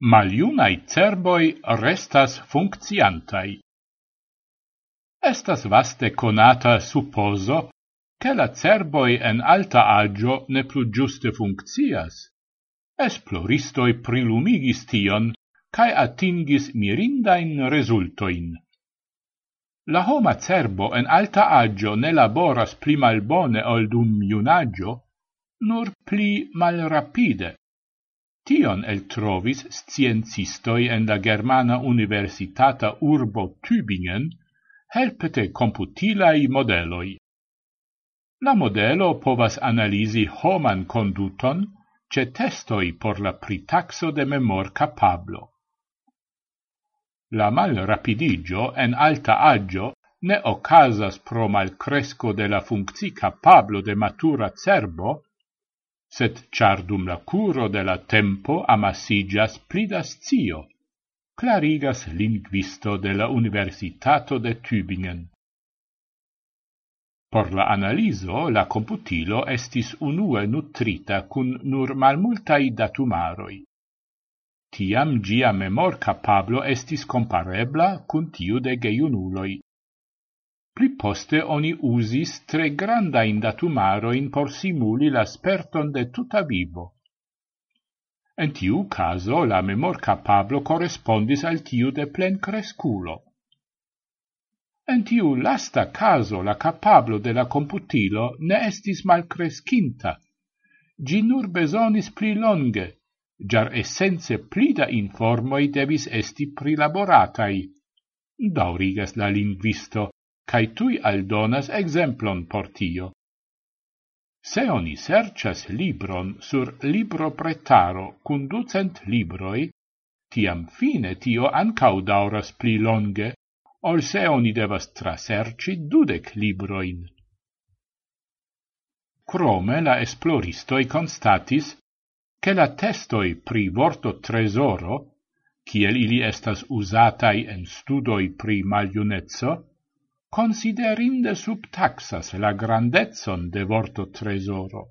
maliunai cerboi restas funcciantai. Estas vaste conata supposo che la cerboi en alta agio ne plu giuste funccias. Esploristoi prilumigis tion, cae atingis mirindain resultoin. La homa cerbo en alta agio ne laboras pli malbone ol dum iunagio, nur pli malrapide Tion eltrovis sciencistoi en la Germana Universitata urbo Tübingen helpete computilai modeloi. La modelo povas analisi homan conduton ce testoi por la pritaxo de memor capablo. La mal rapidigio en alta agio ne ocasas pro mal cresco de la funcci capablo de matura cerbo, set char dum la curo de la tempo amassigas plidas zio, clarigas linguisto de la Universitato de Tübingen. Por la analiso, la computilo estis unue nutrita cun nur malmultai datumaroi. Tiam gia memor capablo estis comparebla cun tiu de geiunuloi. Pli poste oni usis tre grandain datumaroin por simuli la sperton de tuta vivo. En tiu caso la memor capablo correspondis al tiu de plen cresculo. En tiu lasta caso la capablo de la computilo ne estis malcrescinta. Gi nur besonis pli longe, jar essence pli da informoi devis esti prilaboratai. Daurigas la linguisto cae tui aldonas exemplon por tio. Se oni sercias libron sur libro pretaro cun ducent libroi, tiam fine tio ancau dauras pli longe, ol se oni devas traserci dudec libroin. Crome la esploristoi constatis che la testoi pri vorto tresoro, kiel ili estas usatai en studoi pri maliunezzo, considerinde subtaxas la grandezon de vorto tresoro.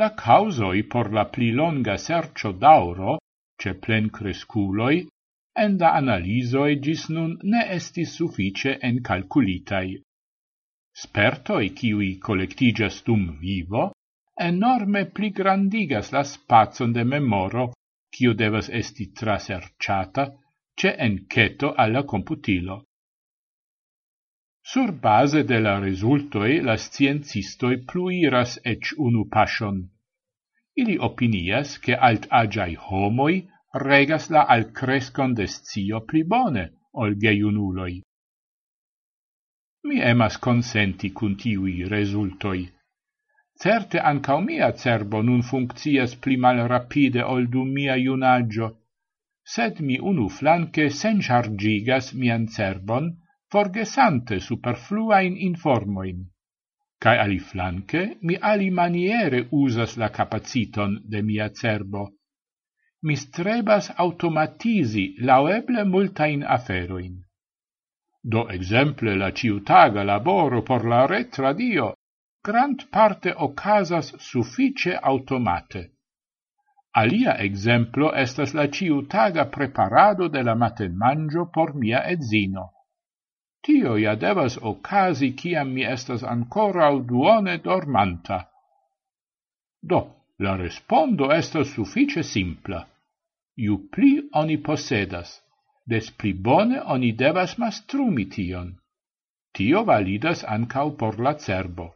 La causoi por la pli longa sercio d'auro, ce plen cresculoi, en da analisoi gis nun ne estis suffice en calculitai. Spertoi ciui collectigas dum vivo, enorme pli grandigas la spazon de memoro, cio devas esti traserciata, ce enceto alla computilo. Sur base de la resultoi la sciencistoi pluiras ec unu pasion. Ili opinias che alt agiai homoi regas la alcrescon de scio pli bone ol geiunuloi. Mi emas consenti cun tiui resultoi. Certe ancao mia cerbo nun funccias pli mal rapide ol dum mia iunaggio, sed mi unu flanque senchargigas mian cerbon forgesante superfluain informoin. Cae ali flanque, mi ali maniere usas la capaciton de mia cerbo. Mi strebas automatizi laueble multain aferoin. Do exemple la ciutaga laboro por la retradio, grant grand parte ocasas suffice automate. Alia exemplo estas la ciutaga preparado de la matenmangio por mia edzino. Tio ja devas ocasi ciam mi estas ancora duone dormanta. Do, la respondo estas suffice simpla. Iu pli oni posedas, des pli bone oni devas mastrumi tion. Tio validas ancau por la cerbo.